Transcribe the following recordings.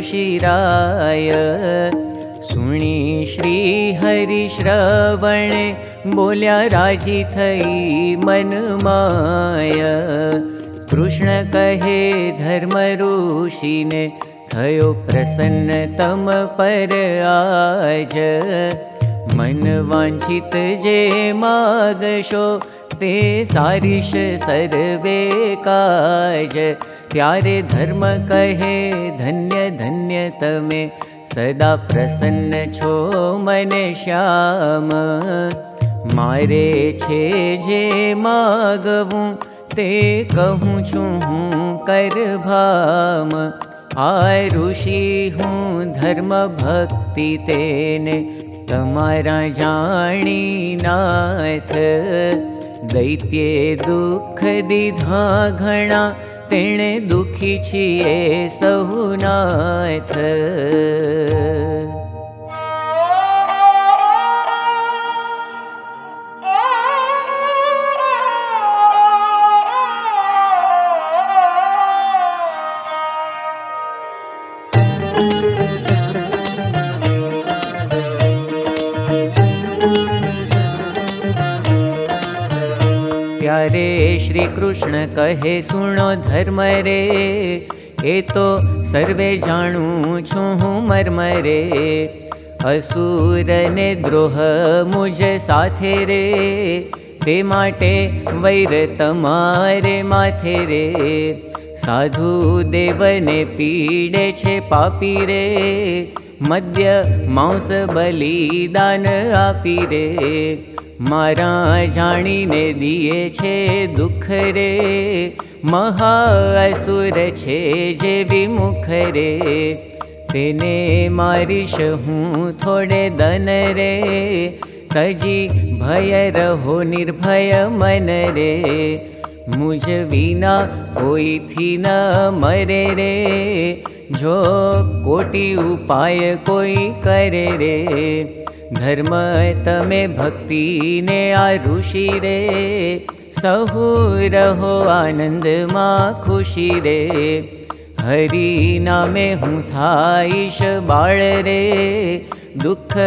ऋषिराय सुणी श्री हरि श्रवणे बोल्या राजी थई मन माय कृष्ण कहे धर्म ऋषि थयो प्रसन्न तम पर आज मन वांछित जे मागशो ते सारिश सर्वे काज त्यारे धर्म कहे धन्य धन्य तमे सदा प्रसन्न मन श्याम मारे छे जे मागवू ते कहूँ छु कर भाम आय ऋषि हूँ धर्म भक्ति तेने तमारा जानी नाथ। दैत्ये दुख दीधा घणा तेणे दुखी छिए सहुनाथ श्री कृष्ण कहे सुनो धर्म रे। ए तो सर्वे जानू छु मर्म रे असुर ने द्रोह मुझे साथे रे। ते माटे वैर तमारे माथे रे। साधु देवने पीड़े छे पापी रे। मध्य मांस बलिदान आपी ने दिए छे दुख रे महासुर छे जे विमुख रे तेने मारिश हूँ थोड़े दन रे तजी भय रहो निर्भय मन रे मुझ विना कोई थी न मरे रे जो कोटि उपाय कोई करे रे धर्म तमे भक्ति ने ऋषि रे सहु रहो आनंद मा खुशी रे हरि नामे हूँ थाईश बाळ रे दुख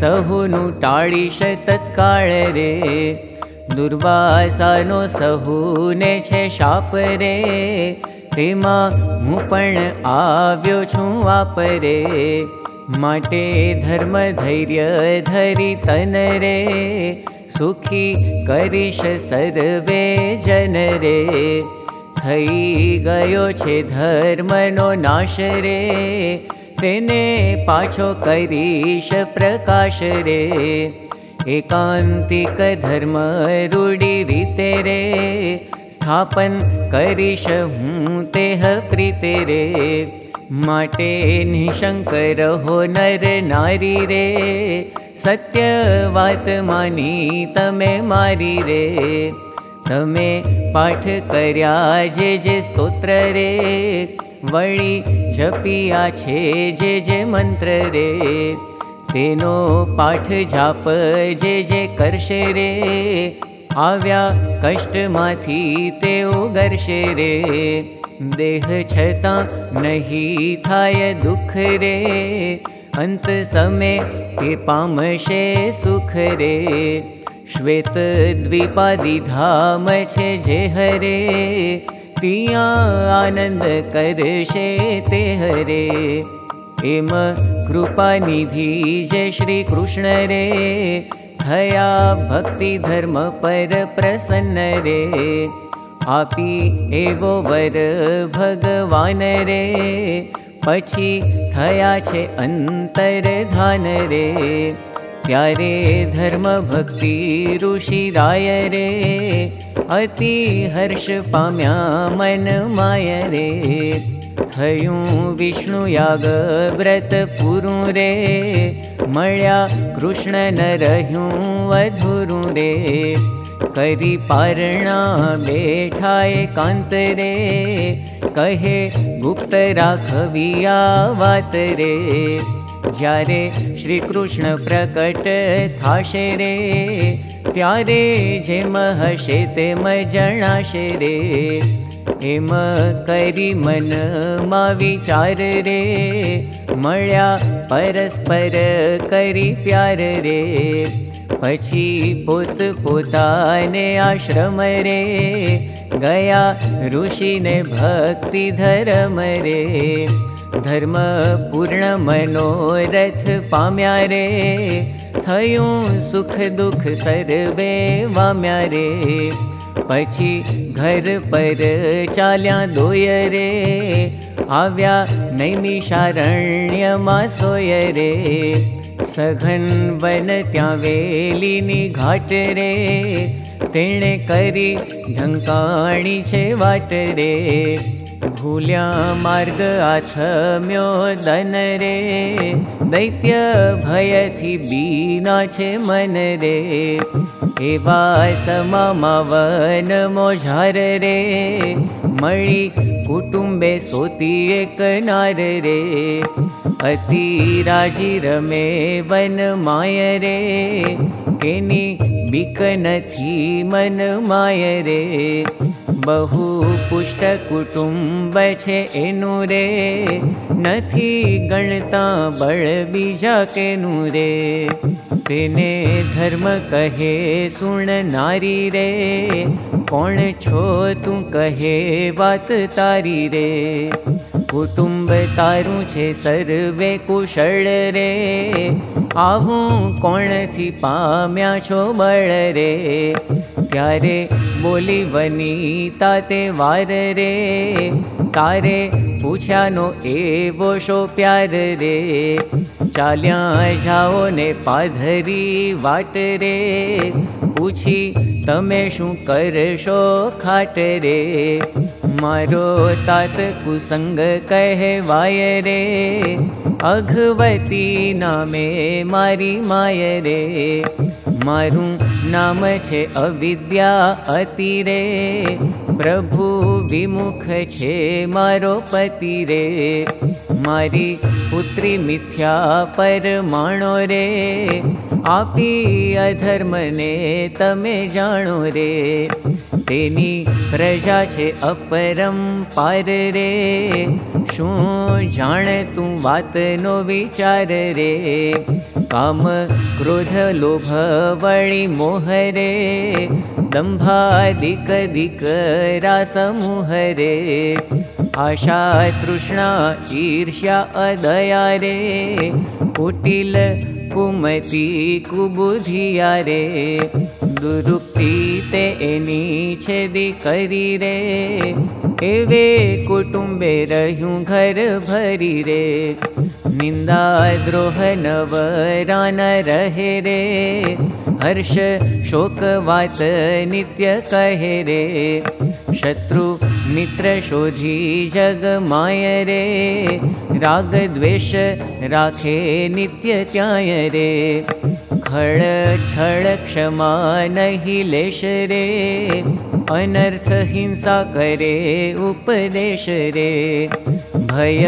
सहु नु टाळीश तत्काळ रे दुर्वासानो सहु ने छे शाप रे तेमा હું પણ આવ્યો છું વાપરે धर्म धैर्य धरि तन रे सुखी करिश सर्वे नाश रे तेने पाछो करिश प्रकाश रीते रे स्थापन करिश हूँ तेह प्रीते रे माटे निशंकर हो नर नारी रे। सत्यवात मानी तमे मारी रे। तमे पाठ कर्या जे जे स्तोत्र रे। वळी जपिया छे जे जे मंत्र रे। तेनो पाठ जाप जे जे करशे रे आव्या कष्ट माथी ते उगरशे रे। देह छता नहीं थाय दुख रे। अंत समय के पामशे सुख रे। श्वेत द्विपादि धाम छे जे हरे पिया आनंद करशे ते हरे एम कृपा निधि जय श्री थया भक्ति पर प्रसन्न रे। आपी वर भगवान रे। पछी थया छे अंतर धान रे। त्यारे धर्म भक्ति ऋषि राय रे। अति हर्ष पाम्या मन माय रे थयूं विष्णु याग व्रत पुरु रे मळ्या कृष्ण न रह्यूं अधुरु रे करी पारणा बैठाए कांत रे कहे गुप्त राखविया वात रे જ્યારે શ્રી કૃષ્ણ પ્રકટ થાશે રે ત્યારે જેમ હશે તેમ જણાશે રે એમ કરી મનમાં વિચાર રે મળ્યા પરસ્પર કરી પ્યાર રે પછી પોત પોતાને આશ્રમ રે ગયા ઋષિને ભક્તિ ધર્મ રે ધર્મ પૂર્ણ મનોરથ પામ્યા રે થયું સુખ દુઃખ સર્વે વામ્યા રે પછી ઘર પર ચાલ્યા દોય રે આવ્યા નૈમિષારણ્યમાં સોય રે સઘન વન ત્યાં વેલીની ઘાટ રે તેણે કરી ઢંકાણી છે વાટ રે भूल्या मार्ग आछम्यो दन रे। दैत्य भयथि बीना छे मन रे। एवा समामावन भे रे। मि कुटुम्बे सोती एक नार रे। अति राजी रमे वन माय रे। केनी बीक नथी मन माय रे। બહુ પુષ્ટ કુટુંબ છે એનું રે નથી ગણતા બળ બીજા કેનું રે તેને ધર્મ કહે સુણ નારી રે કોણ છો તું કહે વાત તારી રે કુટુંબ તારું છે સર્વે કુશળ રે આવું કોણથી પામ્યા છો બળ રે ત્યારે બોલી વનીતા તે વાર રે તારે પૂછ્યાનો એવો શો પ્યાર રે ચાલ્યા જાઓ ને પાધરી વાટ રે પૂછી તમે શું કરશો ખાટ રે મારો તાત કુસંગ કહેવાય રે અઘવતી નામે મારી માય રે મારું નામ છે અવિદ્યા અતિ રે પ્રભુ વિમુખ છે મારો પતિ રે મારી પુત્રી મિથ્યા પરમાણો રે આપી અધર્મને તમે જાણો રે તેની પ્રજા છે અપરમ પાર રે શું જાણે તું વાતનો વિચાર રે કામ ક્રોધ લોભ વળી મોહ રે દંભાદિક દિક રાસમૂહ રે આશા તૃષ્ણા ઈર્ષ્યા અદયા રે કુટિલ કુમતી કુબુધિયા રે દુરુક્તિ તે એની છેદી કરી રે એવે કુટુંબે રહ્યું ઘર ભરી રે નિંદા દ્રોહ નવરાન રહે રે હર્ષ શોક વાત નિત્ય કહે રે શત્રુ મિત્ર શોધી જગ માય રે રાગ દ્વેષ રાખે નિત્ય ત્યાય રે ळ छळ क्षमा नहि लेश रे अनर्थ हिंसा करे उपदेश रे। भय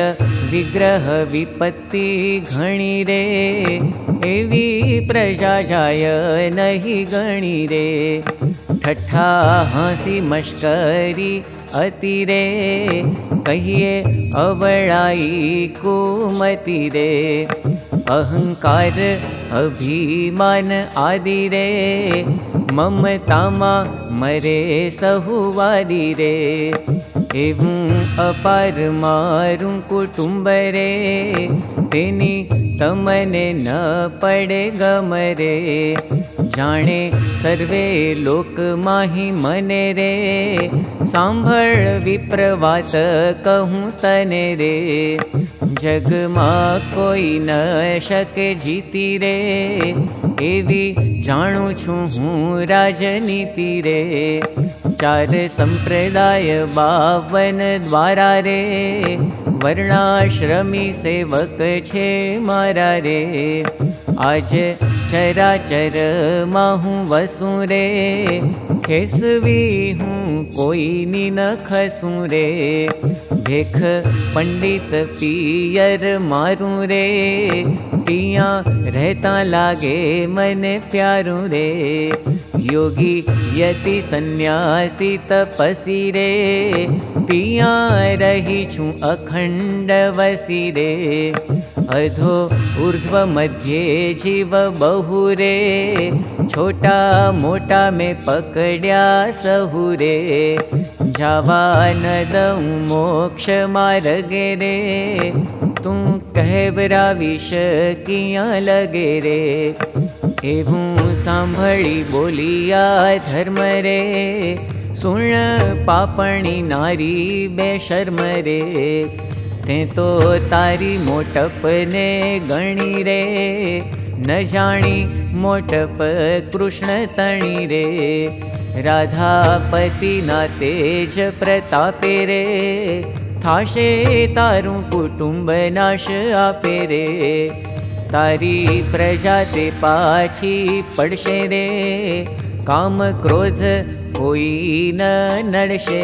विग्रह विपत्ति घणी रे एवी प्रजा जाय नहि गणी रे। हसि मस्करि अतिरे कहिए अवळाई कोमति रे। अहङ्कार अभिमान आदि रे। मम तमा मरे सहुवादि रे। एवं अपार मारुं कुटुम्ब रे। तेनि तमने न पडे गमरे जाणे सर्वे लोक माहि मने रे। सांभळ विप्रवात कहूं तने रे। જગમાં કોઈ ન શકે જીતી રે એવી જાણું છું હું રાજનીતિ રે ચાર સંપ્રદાય બાવન દ્વારા રે વર્ણાશ્રમી સેવક છે મારા રે આજ चराचर माहु खसू रे देख पंडित पियर मारू रे पिया रहता लागे मने प्यारू रे। योगी यति सन्यासी तपसी रे पिया रही छू अखंड वसी रे अधो ऊर्ध्व मध्ये जीव बहुरे छोटा मोटा में पकड्या सहुरे। जावा न दऊ मोक्ष तू कहबरा विष किया लगे रे। एवं सांभळी बोलिया धर्म रे सुण पापणी नारी बेशर्म रे ते तो तारी मोटप ने गणी रे न जानी मोटप कृष्ण तणी रे। राधापति ना तेज प्रतापे रे थाशे तारू कुटुंब नाश आपे रे। तारी प्रजा ते पाछी पड़शे रे काम क्रोध कोई न नड़शे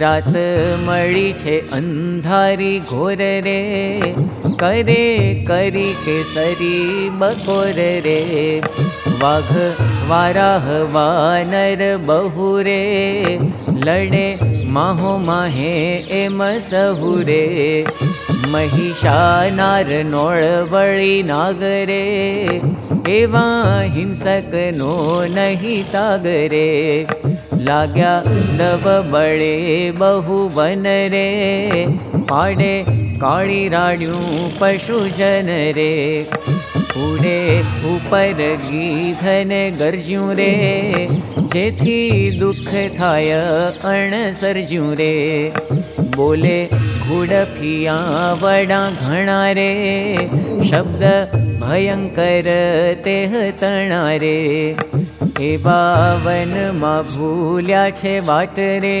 રાત મળી છે અંધારી ઘોર રે કરે કરી કે સરી બકોર રે વાઘ વારાહ વાનર બહુ રે લડે માહો માહે એમ સહુ રે नोळवळि नागरे एवा हिंसक नो नहि तागरे लाग्या नव बळे बहु वनरे पाडे काळी राड्यूं पशुजन रे उडे ઉપર ગીધન ગરજ્યું રે જેથી દુઃખ થાય અણ સર્જ્યું રે બોલે ઘુડફિયા વડા ઘણા રે શબ્દ ભયંકર તે તણા રે એવા વનમાં ભૂલ્યા છે વાટ રે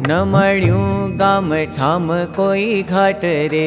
ન મળ્યું ગામ ઠામ કોઈ ઘાટ રે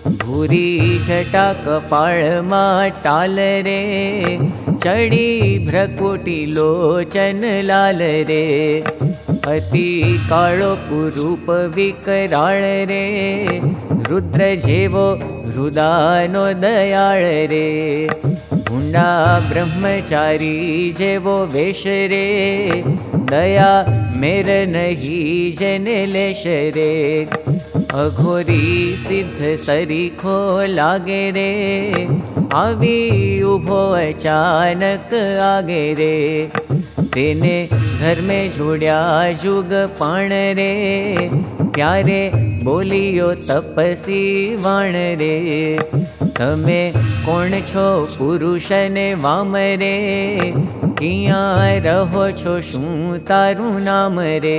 ભૂરી છટા કપાળમાં ટાલ રે ચડી ભ્રકુટી લોચન લાલ રે અતિ કાળો કુરૂપ વિકરાળ રે રુદ્ર જેવો રુદાનો દયાળ રે ભૂંડા બ્રહ્મચારી જેવો વેશ રે દયા મેર નહીં જને લેશ રે અઘોરી સિદ્ધ સરીખો લાગે રે આવી ઉભો અચાનક આગે રે તેને ધર્મે જોડ્યા જુગ પણ રે ત્યારે બોલિયો તપસી વાણ રે તમે કોણ છો પુરુષ ને વામ રે કિયા રહો છો શું તારું નામ રે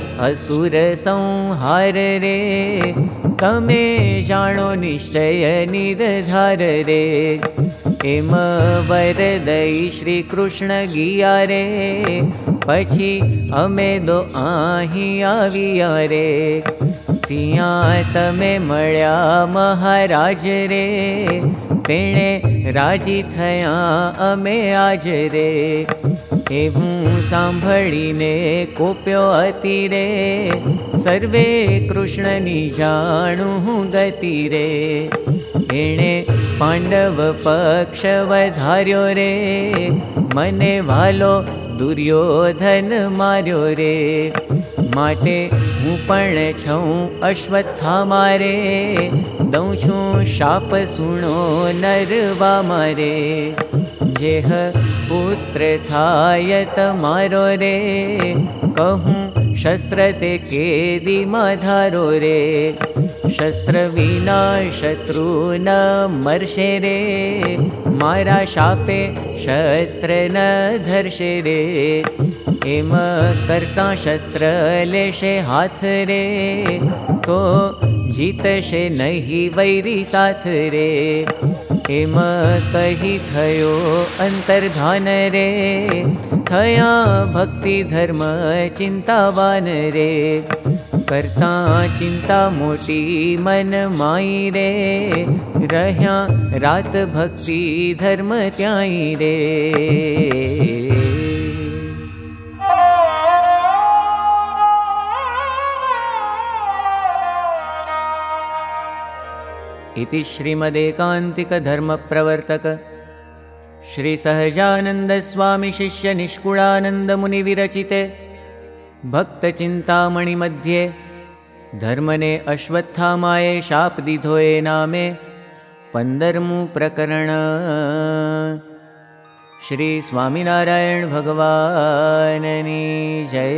असुर संहार रे तमे जानो निश्चय निर्धार रे। एम वरदई श्री कृष्ण गिया रे पछी अमे दो आही आविया रे। तिया तमे मळ्या महाराज रे तेणे राजी थया अमे आज रे એવું સાંભળીને કોપ્યો અતિ રે સર્વે કૃષ્ણની જાણું ગતિ રે એણે પાંડવ પક્ષ વધાર્યો રે મને વાલો દુર્યોધન માર્યો રે માટે હું પણ છું અશ્વત્થામા રે દઉં છું શાપ સુણો નરવા મારે जेह पुत्र छायत मारो रे कहूँ शस्त्र ते केदि मधारो रे शस्त्र विना शत्रु न मर्षे रे मारा शापे शस्त्र न धर्षे रे। हिम कर्ता शस्त्र लेशे हाथ रे को जीतशे नहि वैरि साथ रे। यो अन्तर्धानरे थया भक्ति धर्म चिन्तावान रे। परता चिन्तामो मन माय रेया रात भक्ति धर्म त्याय रे। इति श्रीमदेकान्तिकधर्मप्रवर्तक। श्रीसहजानन्दस्वामिशिष्यनिष्कुळानन्दमुनिविरचिते भक्तचिन्तामणिमध्ये धर्मने अश्वत्थामाये शापदिधोये नामे पन्दर्मु प्रकरण श्रीस्वामिनारायणभगवाननी जय